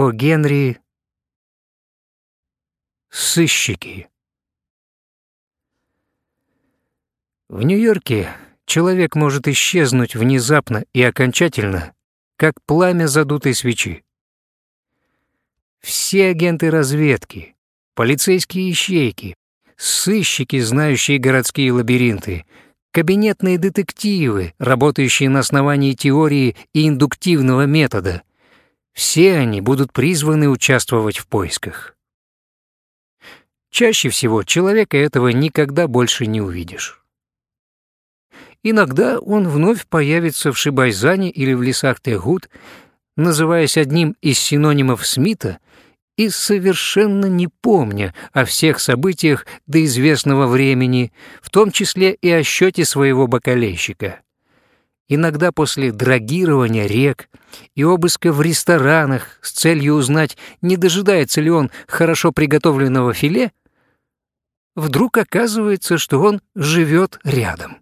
О. Генри Сыщики В Нью-Йорке человек может исчезнуть внезапно и окончательно, как пламя задутой свечи. Все агенты разведки, полицейские ищейки, сыщики, знающие городские лабиринты, кабинетные детективы, работающие на основании теории и индуктивного метода, все они будут призваны участвовать в поисках. Чаще всего человека этого никогда больше не увидишь. Иногда он вновь появится в Шибайзане или в лесах Тегут, называясь одним из синонимов Смита и совершенно не помня о всех событиях до известного времени, в том числе и о счете своего бакалейщика. Иногда после драгирования рек и обыска в ресторанах с целью узнать, не дожидается ли он хорошо приготовленного филе, вдруг оказывается, что он живет рядом.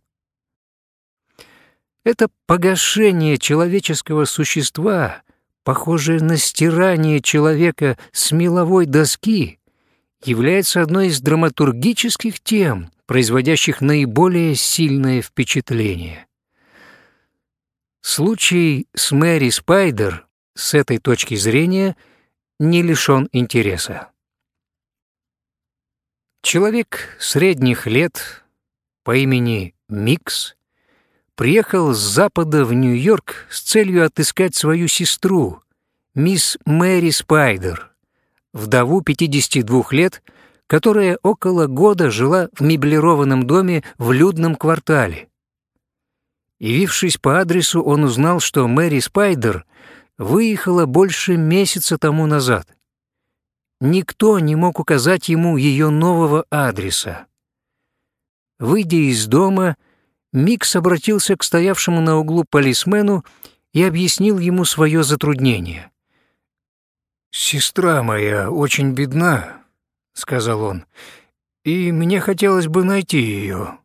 Это погашение человеческого существа, похожее на стирание человека с меловой доски, является одной из драматургических тем, производящих наиболее сильное впечатление. Случай с Мэри Спайдер с этой точки зрения не лишен интереса. Человек средних лет по имени Микс приехал с запада в Нью-Йорк с целью отыскать свою сестру, мисс Мэри Спайдер, вдову 52 лет, которая около года жила в меблированном доме в людном квартале. Явившись по адресу, он узнал, что Мэри Спайдер выехала больше месяца тому назад. Никто не мог указать ему ее нового адреса. Выйдя из дома, Микс обратился к стоявшему на углу полисмену и объяснил ему свое затруднение. «Сестра моя очень бедна», — сказал он, — «и мне хотелось бы найти ее.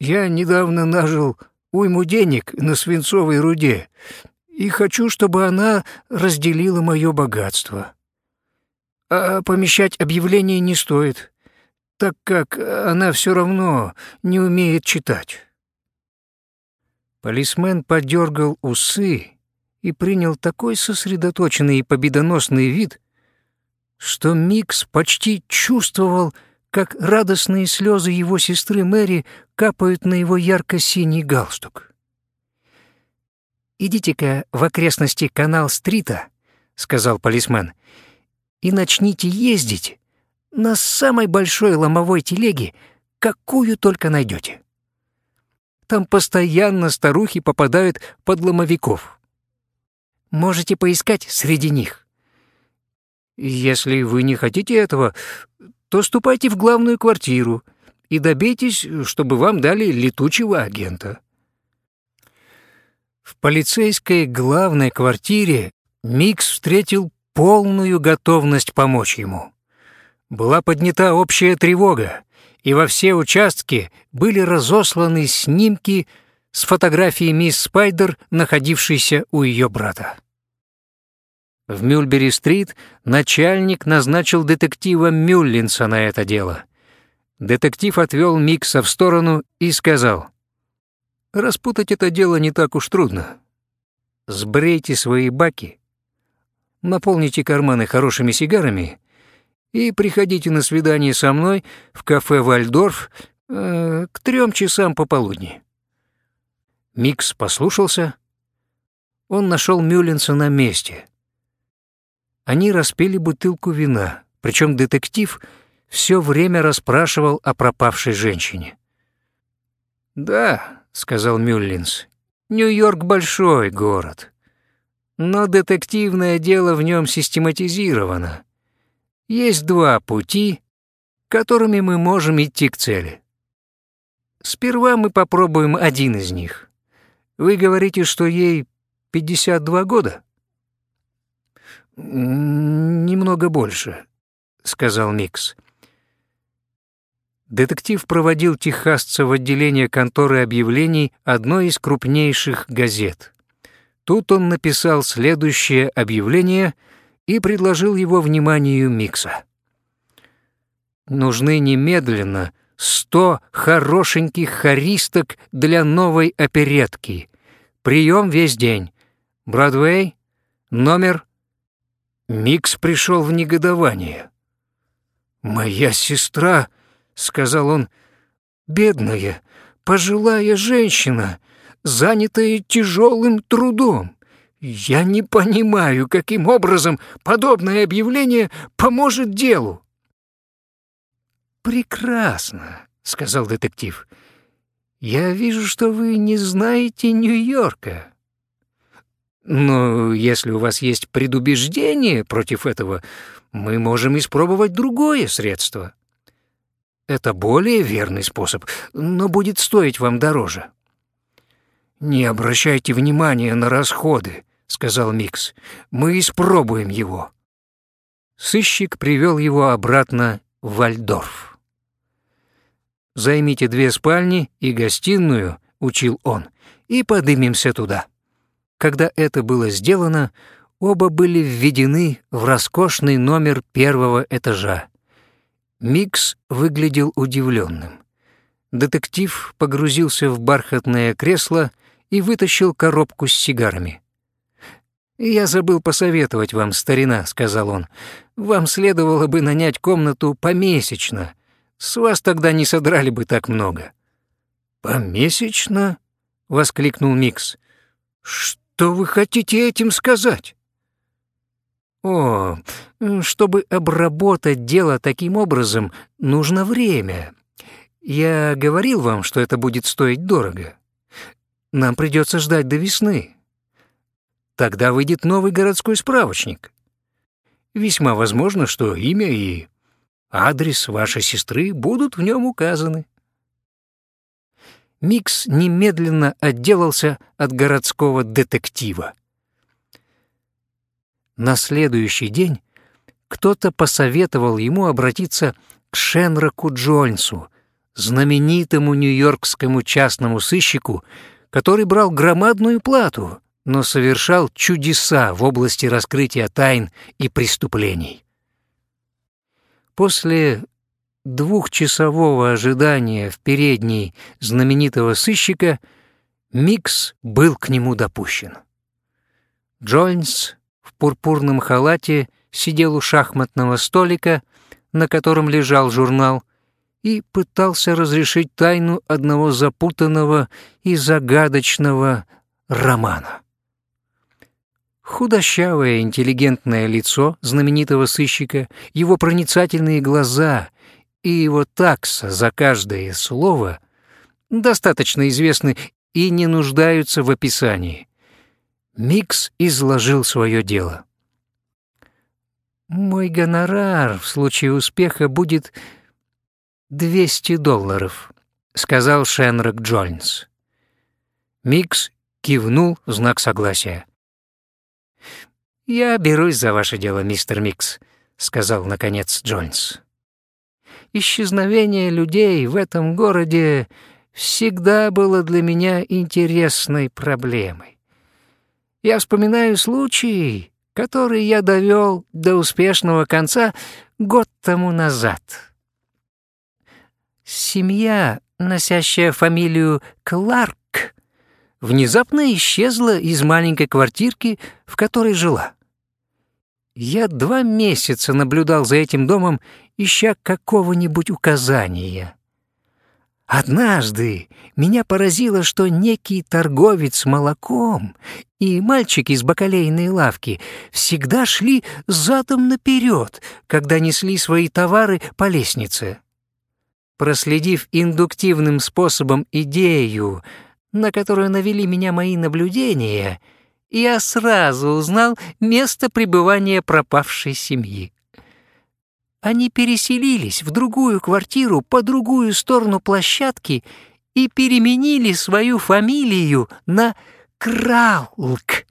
Я недавно нажил уйму денег на свинцовой руде и хочу, чтобы она разделила мое богатство. А помещать объявление не стоит так как она все равно не умеет читать. Полисмен подергал усы и принял такой сосредоточенный и победоносный вид, что Микс почти чувствовал, как радостные слезы его сестры Мэри капают на его ярко-синий галстук. «Идите-ка в окрестности канал-стрита», — сказал полисмен, — «и начните ездить на самой большой ломовой телеге, какую только найдете. Там постоянно старухи попадают под ломовиков. Можете поискать среди них. Если вы не хотите этого, то ступайте в главную квартиру и добейтесь, чтобы вам дали летучего агента. В полицейской главной квартире Микс встретил полную готовность помочь ему была поднята общая тревога, и во все участки были разосланы снимки с фотографией мисс Спайдер, находившейся у ее брата. В Мюльбери-стрит начальник назначил детектива Мюллинса на это дело. Детектив отвел Микса в сторону и сказал, «Распутать это дело не так уж трудно. Сбрейте свои баки, наполните карманы хорошими сигарами и приходите на свидание со мной в кафе «Вальдорф» э, к трем часам пополудни». Микс послушался. Он нашел Мюллинса на месте. Они распили бутылку вина, причем детектив все время расспрашивал о пропавшей женщине. «Да», — сказал Мюллинс, — «Нью-Йорк — большой город, но детективное дело в нем систематизировано» Есть два пути, которыми мы можем идти к цели. Сперва мы попробуем один из них. Вы говорите, что ей 52 года? Немного больше, сказал Микс. Детектив проводил техасца в отделение конторы объявлений одной из крупнейших газет. Тут он написал следующее объявление — и предложил его вниманию Микса. «Нужны немедленно сто хорошеньких хористок для новой оперетки. Прием весь день. Бродвей, номер...» Микс пришел в негодование. «Моя сестра», — сказал он, — «бедная, пожилая женщина, занятая тяжелым трудом. Я не понимаю, каким образом подобное объявление поможет делу». «Прекрасно», — сказал детектив. «Я вижу, что вы не знаете Нью-Йорка. Но если у вас есть предубеждение против этого, мы можем испробовать другое средство. Это более верный способ, но будет стоить вам дороже». «Не обращайте внимания на расходы», — сказал Микс. «Мы испробуем его». Сыщик привел его обратно в Вальдорф. «Займите две спальни и гостиную», — учил он, — «и подымемся туда». Когда это было сделано, оба были введены в роскошный номер первого этажа. Микс выглядел удивленным. Детектив погрузился в бархатное кресло и вытащил коробку с сигарами. «Я забыл посоветовать вам, старина», — сказал он. «Вам следовало бы нанять комнату помесячно. С вас тогда не содрали бы так много». «Помесячно?» — воскликнул Микс. «Что вы хотите этим сказать?» «О, чтобы обработать дело таким образом, нужно время. Я говорил вам, что это будет стоить дорого. Нам придется ждать до весны. Тогда выйдет новый городской справочник. Весьма возможно, что имя и адрес вашей сестры будут в нем указаны». Микс немедленно отделался от городского детектива. На следующий день кто-то посоветовал ему обратиться к Шенроку Джонсу, знаменитому нью-йоркскому частному сыщику, который брал громадную плату, но совершал чудеса в области раскрытия тайн и преступлений. После двухчасового ожидания в передней знаменитого сыщика Микс был к нему допущен. Джойнс в пурпурном халате сидел у шахматного столика, на котором лежал журнал, и пытался разрешить тайну одного запутанного и загадочного романа. Худощавое интеллигентное лицо знаменитого сыщика, его проницательные глаза и его такса за каждое слово достаточно известны и не нуждаются в описании. Микс изложил свое дело. «Мой гонорар в случае успеха будет 200 долларов», — сказал Шенрок Джонс. Микс кивнул в знак согласия. «Я берусь за ваше дело, мистер Микс», — сказал, наконец, Джонс исчезновение людей в этом городе всегда было для меня интересной проблемой. Я вспоминаю случай, который я довел до успешного конца год тому назад. Семья, носящая фамилию Кларк, внезапно исчезла из маленькой квартирки, в которой жила. Я два месяца наблюдал за этим домом, ища какого-нибудь указания. Однажды меня поразило, что некий торговец молоком и мальчик из бакалейной лавки всегда шли задом наперед, когда несли свои товары по лестнице. Проследив индуктивным способом идею, на которую навели меня мои наблюдения — я сразу узнал место пребывания пропавшей семьи. Они переселились в другую квартиру по другую сторону площадки и переменили свою фамилию на Краулк.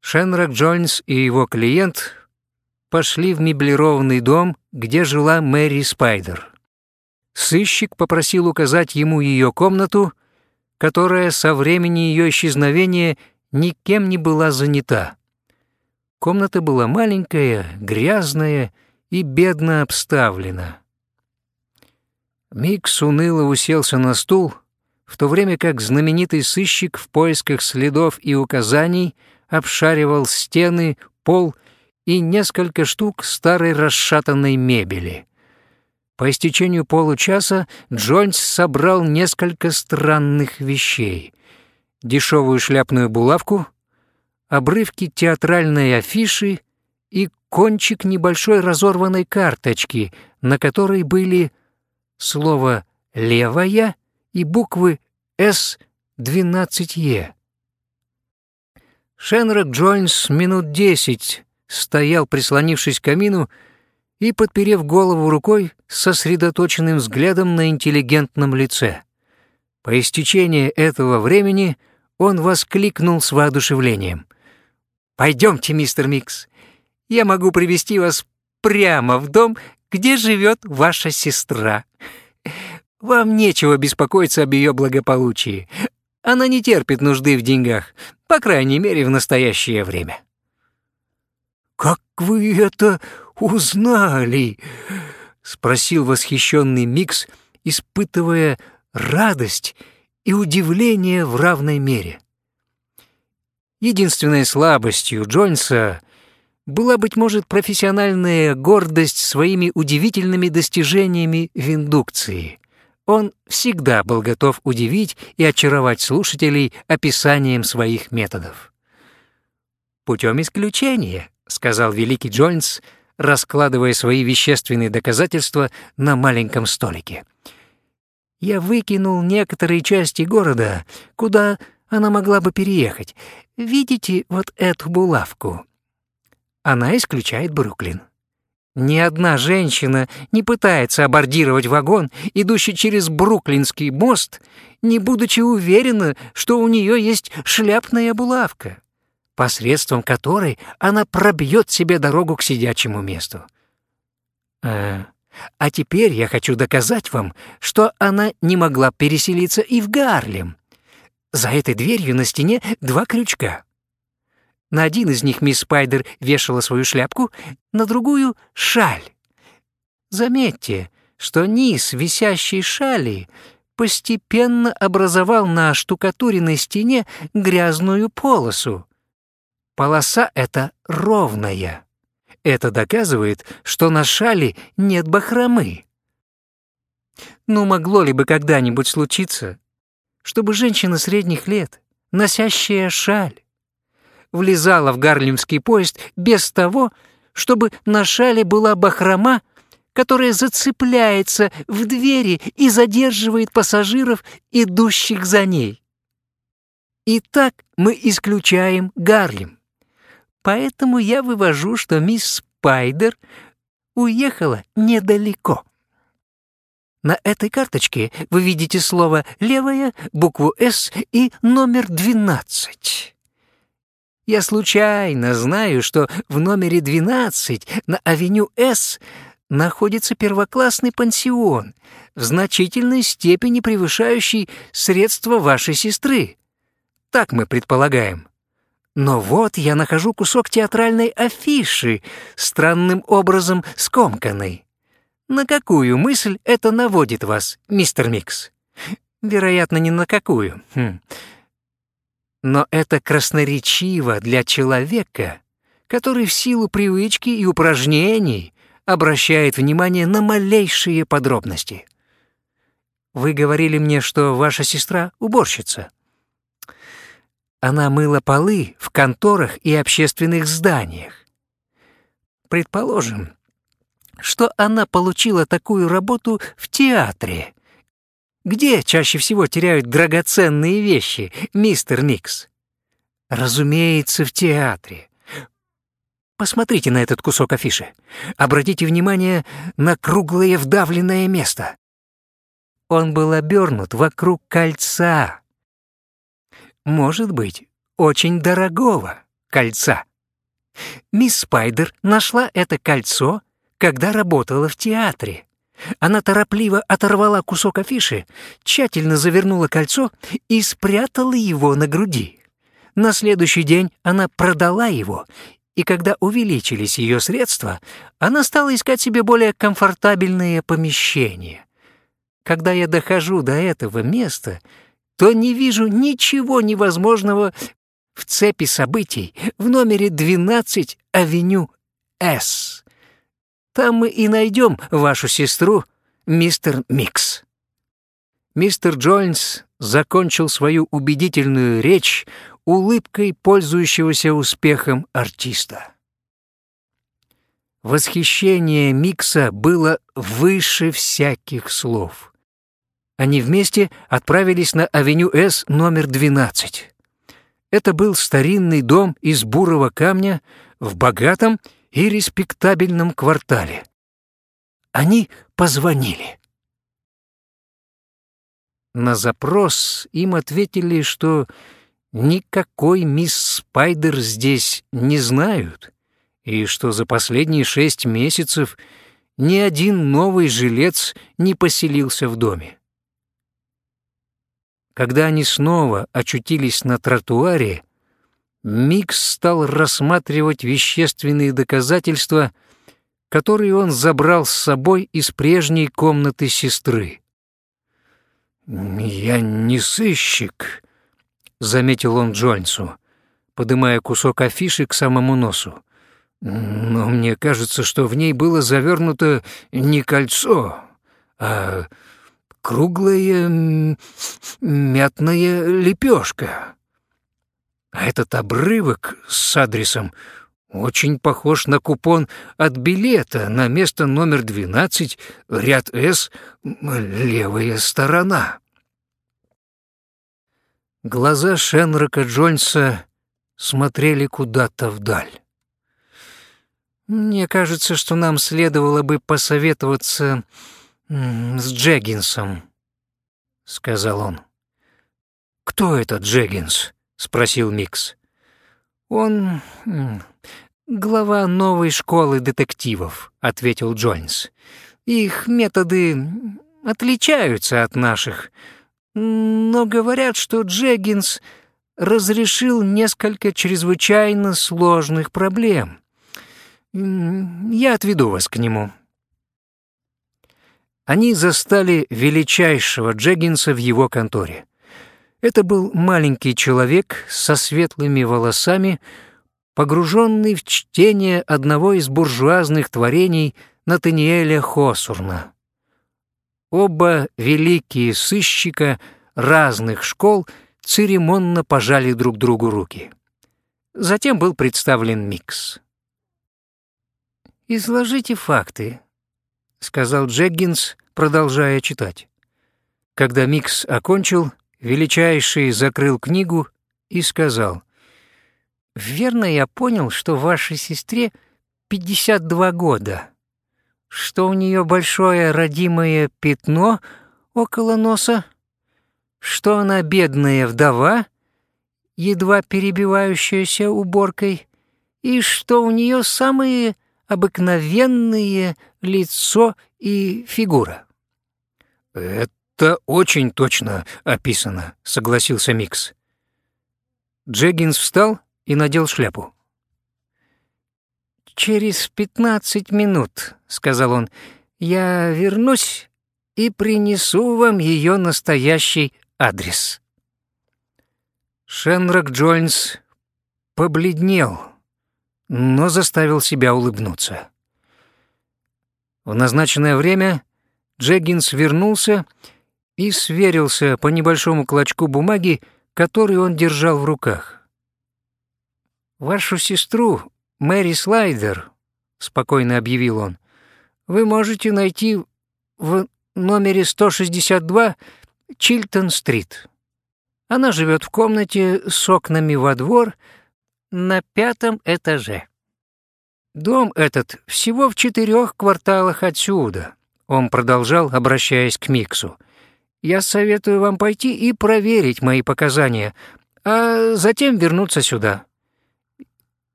Шенрак Джонс и его клиент пошли в меблированный дом, где жила Мэри Спайдер. Сыщик попросил указать ему ее комнату, которая со времени ее исчезновения никем не была занята. Комната была маленькая, грязная и бедно обставлена. Микс уныло уселся на стул, в то время как знаменитый сыщик в поисках следов и указаний обшаривал стены, пол и несколько штук старой расшатанной мебели. По истечению получаса Джонс собрал несколько странных вещей. Дешевую шляпную булавку, обрывки театральной афиши и кончик небольшой разорванной карточки, на которой были слово «левая» и буквы «С-12Е». Шенрок Джойнс минут десять стоял, прислонившись к камину, и, подперев голову рукой, сосредоточенным взглядом на интеллигентном лице. По истечении этого времени он воскликнул с воодушевлением. «Пойдемте, мистер Микс, я могу привести вас прямо в дом, где живет ваша сестра. Вам нечего беспокоиться об ее благополучии. Она не терпит нужды в деньгах, по крайней мере, в настоящее время». «Как вы это узнали?» — спросил восхищенный Микс, испытывая радость и удивление в равной мере. Единственной слабостью Джонса была, быть может, профессиональная гордость своими удивительными достижениями в индукции. Он всегда был готов удивить и очаровать слушателей описанием своих методов. «Путем исключения», — сказал великий Джонс, раскладывая свои вещественные доказательства на маленьком столике. «Я выкинул некоторые части города, куда она могла бы переехать. Видите вот эту булавку? Она исключает Бруклин. Ни одна женщина не пытается абордировать вагон, идущий через Бруклинский мост, не будучи уверена, что у нее есть шляпная булавка, посредством которой она пробьет себе дорогу к сидячему месту. А, а теперь я хочу доказать вам, что она не могла переселиться и в Гарлем. За этой дверью на стене два крючка. На один из них мисс Спайдер вешала свою шляпку, на другую — шаль. Заметьте, что низ висящей шали постепенно образовал на штукатуренной стене грязную полосу. Полоса эта ровная. Это доказывает, что на шали нет бахромы. Ну, могло ли бы когда-нибудь случиться, чтобы женщина средних лет, носящая шаль, влезала в гарлемский поезд без того, чтобы на шале была бахрома, которая зацепляется в двери и задерживает пассажиров, идущих за ней. Итак, мы исключаем Гарлем. Поэтому я вывожу, что мисс Спайдер уехала недалеко. На этой карточке вы видите слово «левая», букву «С» и номер 12. Я случайно знаю, что в номере 12 на авеню С находится первоклассный пансион, в значительной степени превышающий средства вашей сестры. Так мы предполагаем. Но вот я нахожу кусок театральной афиши, странным образом скомканной. На какую мысль это наводит вас, мистер Микс? Вероятно, ни на какую. Хм. Но это красноречиво для человека, который в силу привычки и упражнений обращает внимание на малейшие подробности. Вы говорили мне, что ваша сестра — уборщица. Она мыла полы в конторах и общественных зданиях. Предположим, что она получила такую работу в театре, где чаще всего теряют драгоценные вещи, мистер Микс? Разумеется, в театре. Посмотрите на этот кусок афиши. Обратите внимание на круглое вдавленное место. Он был обернут вокруг кольца. Может быть, очень дорогого кольца. Мисс Спайдер нашла это кольцо, когда работала в театре. Она торопливо оторвала кусок афиши, тщательно завернула кольцо и спрятала его на груди. На следующий день она продала его, и когда увеличились ее средства, она стала искать себе более комфортабельные помещения. Когда я дохожу до этого места, то не вижу ничего невозможного в цепи событий в номере 12 авеню С. Там мы и найдем вашу сестру, мистер Микс. Мистер Джойнс закончил свою убедительную речь улыбкой пользующегося успехом артиста. Восхищение Микса было выше всяких слов. Они вместе отправились на авеню С номер 12. Это был старинный дом из бурого камня в богатом и респектабельном квартале. Они позвонили. На запрос им ответили, что никакой мисс Спайдер здесь не знают, и что за последние шесть месяцев ни один новый жилец не поселился в доме. Когда они снова очутились на тротуаре, Микс стал рассматривать вещественные доказательства, которые он забрал с собой из прежней комнаты сестры. «Я не сыщик», — заметил он Джонсу, подымая кусок афиши к самому носу. «Но мне кажется, что в ней было завернуто не кольцо, а круглая мятная лепешка. А этот обрывок с адресом очень похож на купон от билета на место номер 12, ряд С, левая сторона. Глаза Шенрока Джонса смотрели куда-то вдаль. «Мне кажется, что нам следовало бы посоветоваться с Джеггинсом», — сказал он. «Кто этот Джеггинс?» — спросил Микс. «Он глава новой школы детективов», — ответил Джонс. «Их методы отличаются от наших, но говорят, что Джеггинс разрешил несколько чрезвычайно сложных проблем. Я отведу вас к нему». Они застали величайшего Джеггинса в его конторе. Это был маленький человек со светлыми волосами, погруженный в чтение одного из буржуазных творений Натаниэля Хосурна. Оба великие сыщика разных школ церемонно пожали друг другу руки. Затем был представлен Микс. «Изложите факты», — сказал Джеггинс, продолжая читать. Когда Микс окончил, величайший закрыл книгу и сказал, «Верно я понял, что вашей сестре 52 года, что у нее большое родимое пятно около носа, что она бедная вдова, едва перебивающаяся уборкой, и что у нее самые обыкновенные лицо и фигура». «Это очень точно описано», — согласился Микс. Джеггинс встал и надел шляпу. «Через пятнадцать минут», — сказал он, — «я вернусь и принесу вам ее настоящий адрес». Шенрок Джойнс побледнел, но заставил себя улыбнуться. В назначенное время Джеггинс вернулся сверился по небольшому клочку бумаги, который он держал в руках. «Вашу сестру, Мэри Слайдер», — спокойно объявил он, — «вы можете найти в номере 162 Чилтон-стрит. Она живет в комнате с окнами во двор на пятом этаже. Дом этот всего в четырех кварталах отсюда. Он продолжал, обращаясь к Миксу. «Я советую вам пойти и проверить мои показания, а затем вернуться сюда.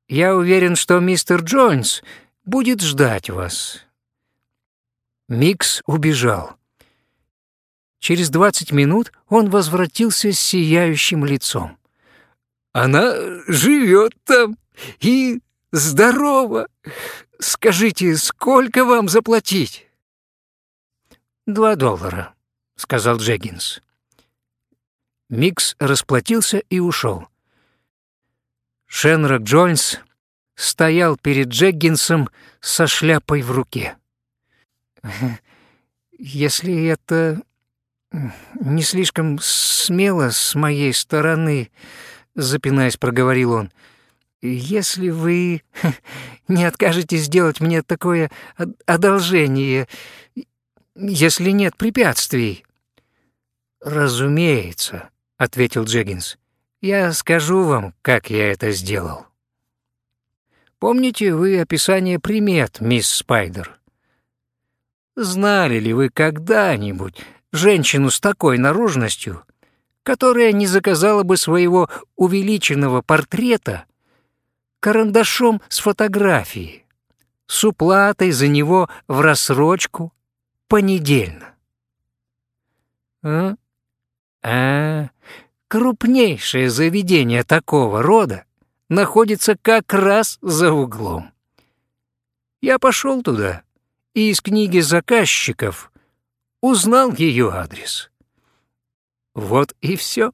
Я уверен, что мистер Джонс будет ждать вас». Микс убежал. Через двадцать минут он возвратился с сияющим лицом. Она живет там и здорова. Скажите, сколько вам заплатить?» «Два доллара», — сказал Джеггинс. Микс расплатился и ушел. Шенрок Джонс стоял перед Джеггинсом со шляпой в руке. «Если это не слишком смело с моей стороны», — запинаясь, проговорил он, «если вы не откажетесь сделать мне такое одолжение, если нет препятствий». «Разумеется», — ответил Джеггинс. «Я скажу вам, как я это сделал». Помните вы описание примет, мисс Спайдер? Знали ли вы когда-нибудь женщину с такой наружностью, которая не заказала бы своего увеличенного портрета карандашом с фотографией, с уплатой за него в рассрочку понедельно? А? А, крупнейшее заведение такого рода находится как раз за углом. Я пошел туда и из книги заказчиков узнал ее адрес. Вот и все.